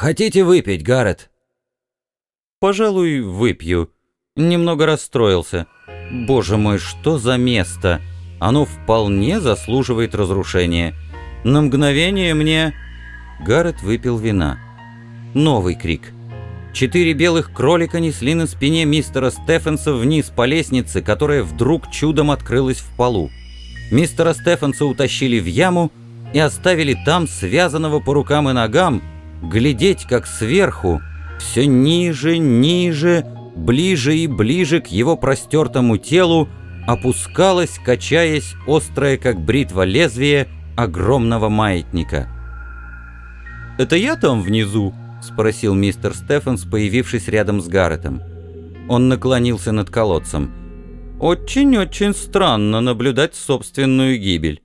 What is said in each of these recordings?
Хотите выпить, Гаррет?» «Пожалуй, выпью». Немного расстроился. «Боже мой, что за место! Оно вполне заслуживает разрушения. На мгновение мне...» Гаррет выпил вина. Новый крик. Четыре белых кролика несли на спине мистера Стефенса вниз по лестнице, которая вдруг чудом открылась в полу. Мистера Стефенса утащили в яму и оставили там, связанного по рукам и ногам, глядеть, как сверху, все ниже, ниже, ближе и ближе к его простертому телу опускалась, качаясь, острая, как бритва лезвие, огромного маятника. «Это я там внизу?» — спросил мистер Стефанс, появившись рядом с Гарретом. Он наклонился над колодцем. «Очень-очень странно наблюдать собственную гибель».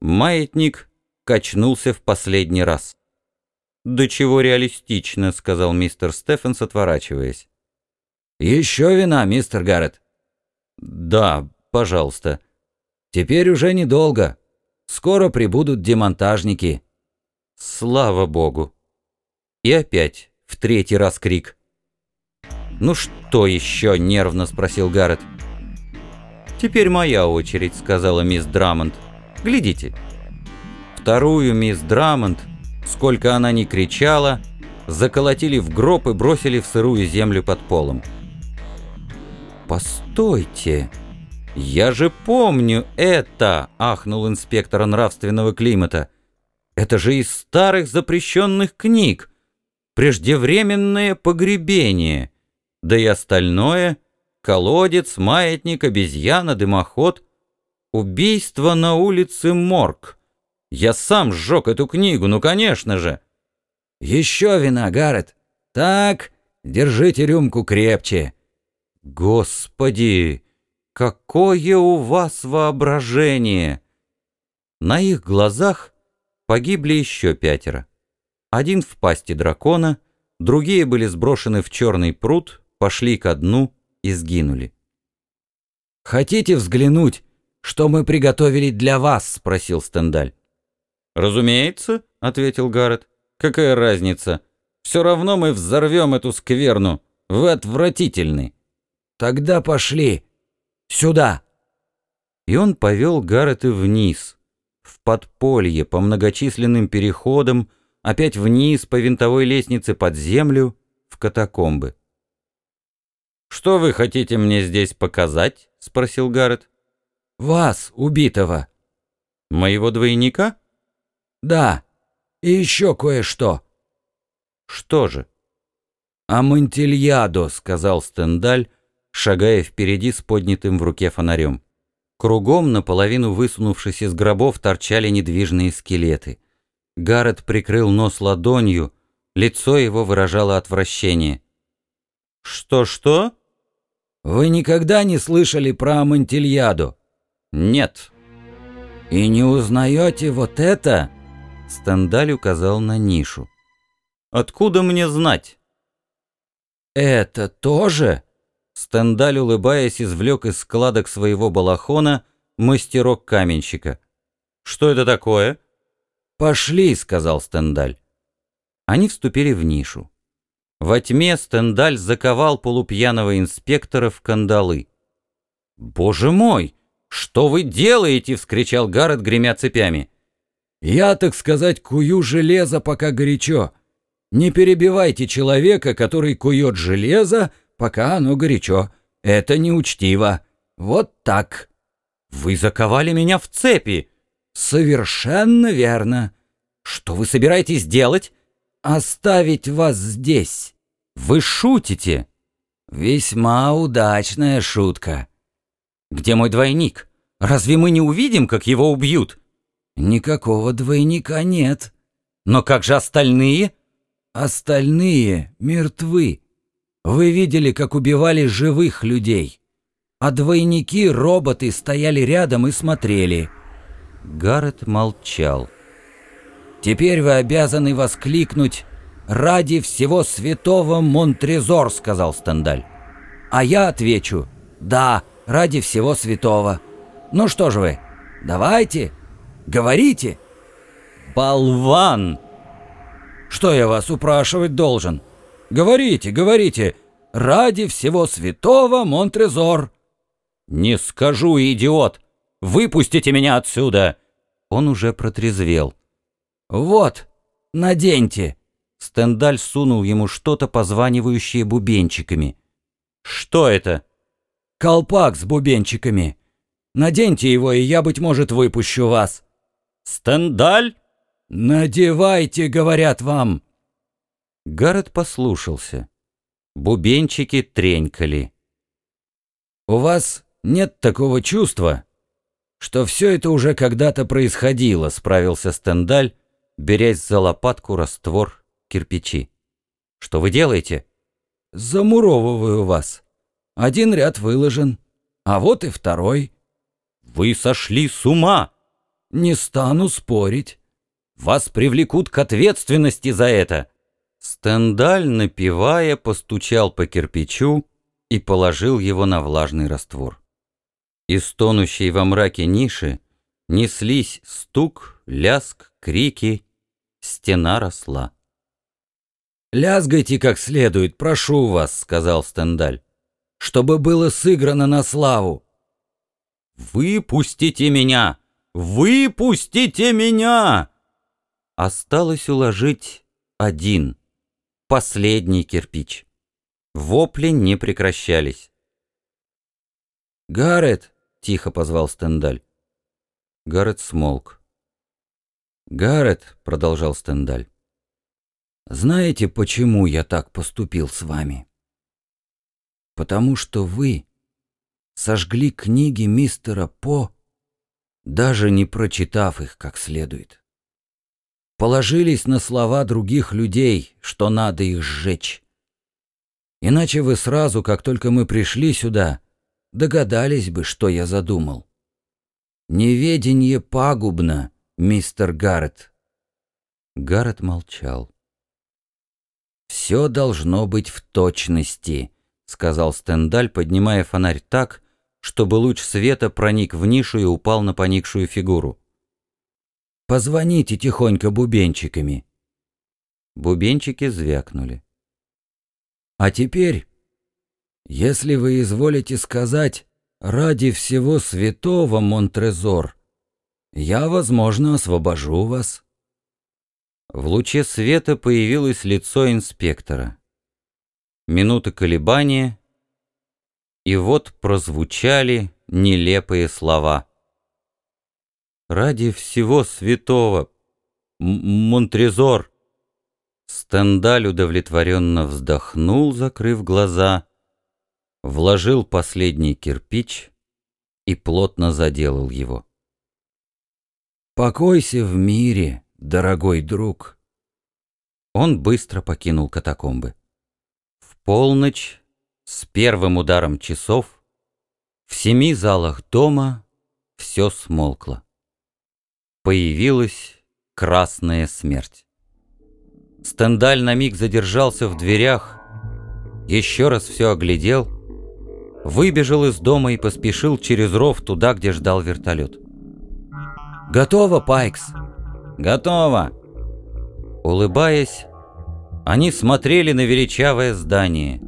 Маятник качнулся в последний раз. «До чего реалистично», — сказал мистер Стефанс, отворачиваясь. «Еще вина, мистер Гаррет?» «Да, пожалуйста». «Теперь уже недолго. Скоро прибудут демонтажники». «Слава богу». И опять, в третий раз крик. «Ну что еще?» — нервно спросил Гаррет. «Теперь моя очередь», — сказала мисс Драмонт. «Глядите». Вторую мисс Драмонт, сколько она ни кричала, заколотили в гроб и бросили в сырую землю под полом. «Постойте! Я же помню это!» — ахнул инспектор нравственного климата. «Это же из старых запрещенных книг преждевременное погребение, да и остальное — колодец, маятник, обезьяна, дымоход, убийство на улице Морг. Я сам сжег эту книгу, ну, конечно же. Еще вина, Гаррет. Так, держите рюмку крепче. Господи, какое у вас воображение! На их глазах погибли еще пятеро. Один в пасти дракона, другие были сброшены в черный пруд, пошли ко дну и сгинули. «Хотите взглянуть, что мы приготовили для вас?» — спросил Стендаль. «Разумеется», — ответил Гаррет. «Какая разница? Все равно мы взорвем эту скверну. Вы отвратительны». «Тогда пошли. Сюда». И он повел Гаррета вниз, в подполье, по многочисленным переходам, опять вниз по винтовой лестнице под землю, в катакомбы. «Что вы хотите мне здесь показать?» — спросил Гаррет. «Вас, убитого». «Моего двойника?» «Да, и еще кое-что». «Что же?» «Амантильядо», — сказал Стендаль, шагая впереди с поднятым в руке фонарем. Кругом, наполовину высунувшись из гробов, торчали недвижные скелеты — Гаррет прикрыл нос ладонью, лицо его выражало отвращение. «Что-что?» «Вы никогда не слышали про Амантильяду?» «Нет». «И не узнаете вот это?» Стендаль указал на нишу. «Откуда мне знать?» «Это тоже?» Стендаль, улыбаясь, извлек из складок своего балахона мастерок каменщика. «Что это такое?» «Пошли», — сказал Стендаль. Они вступили в нишу. Во тьме Стендаль заковал полупьяного инспектора в кандалы. «Боже мой! Что вы делаете?» — вскричал Гаррет, гремя цепями. «Я, так сказать, кую железо, пока горячо. Не перебивайте человека, который кует железо, пока оно горячо. Это неучтиво. Вот так». «Вы заковали меня в цепи!» «Совершенно верно. Что вы собираетесь делать?» «Оставить вас здесь». «Вы шутите?» «Весьма удачная шутка». «Где мой двойник? Разве мы не увидим, как его убьют?» «Никакого двойника нет». «Но как же остальные?» «Остальные мертвы. Вы видели, как убивали живых людей. А двойники, роботы, стояли рядом и смотрели». Гаррет молчал. «Теперь вы обязаны воскликнуть «Ради всего святого Монтрезор», — сказал Стендаль. «А я отвечу «Да, ради всего святого». Ну что же вы, давайте, говорите». «Болван!» Что я вас упрашивать должен? Говорите, говорите, ради всего святого Монтрезор!» «Не скажу, идиот! Выпустите меня отсюда!» Он уже протрезвел. «Вот, наденьте!» Стендаль сунул ему что-то, позванивающее бубенчиками. «Что это?» «Колпак с бубенчиками. Наденьте его, и я, быть может, выпущу вас». «Стендаль?» «Надевайте, говорят вам!» Гаррет послушался. Бубенчики тренькали. «У вас нет такого чувства, что все это уже когда-то происходило», — справился Стендаль, берясь за лопатку раствор кирпичи. «Что вы делаете?» «Замуровываю вас. Один ряд выложен, а вот и второй». «Вы сошли с ума!» «Не стану спорить». «Вас привлекут к ответственности за это!» Стендаль, напевая, постучал по кирпичу и положил его на влажный раствор. Из тонущей во мраке ниши неслись стук, ляск, крики. Стена росла. «Лязгайте как следует, прошу вас», — сказал Стендаль, — «чтобы было сыграно на славу». «Выпустите меня! Выпустите меня!» Осталось уложить один, последний кирпич. Вопли не прекращались. «Гаррет!» — тихо позвал Стендаль. Гаррет смолк. «Гаррет!» — продолжал Стендаль. «Знаете, почему я так поступил с вами? Потому что вы сожгли книги мистера По, даже не прочитав их как следует. Положились на слова других людей, что надо их сжечь. Иначе вы сразу, как только мы пришли сюда, догадались бы, что я задумал. Неведение пагубно, мистер Гаррет. Гаррет молчал. «Все должно быть в точности», — сказал Стендаль, поднимая фонарь так, чтобы луч света проник в нишу и упал на поникшую фигуру. «Позвоните тихонько бубенчиками». Бубенчики звякнули. А теперь, если вы изволите сказать «ради всего святого, Монтрезор», я, возможно, освобожу вас. В луче света появилось лицо инспектора. Минута колебания, и вот прозвучали нелепые слова. «Ради всего святого, Монтрезор, Стендаль удовлетворенно вздохнул, закрыв глаза, вложил последний кирпич и плотно заделал его. «Покойся в мире, дорогой друг!» Он быстро покинул катакомбы. В полночь, с первым ударом часов, в семи залах дома все смолкло. Появилась красная смерть. Стендаль на миг задержался в дверях, еще раз все оглядел, выбежал из дома и поспешил через ров туда, где ждал вертолет. «Готово, Пайкс!» «Готово!» Улыбаясь, они смотрели на величавое здание.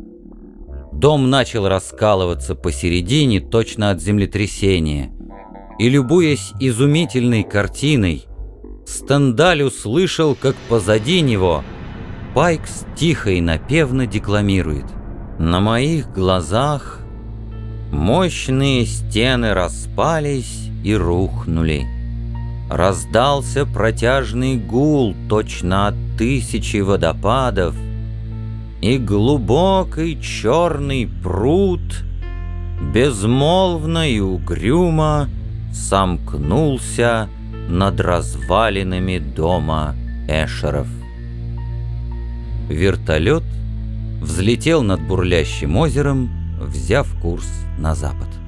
Дом начал раскалываться посередине, точно от землетрясения. И, любуясь изумительной картиной, Стендаль услышал, как позади него Пайкс тихо и напевно декламирует. «На моих глазах мощные стены распались и рухнули. Раздался протяжный гул точно от тысячи водопадов, и глубокий черный пруд безмолвно и угрюмо сомкнулся над развалинами дома Эшеров. Вертолет взлетел над бурлящим озером, взяв курс на запад.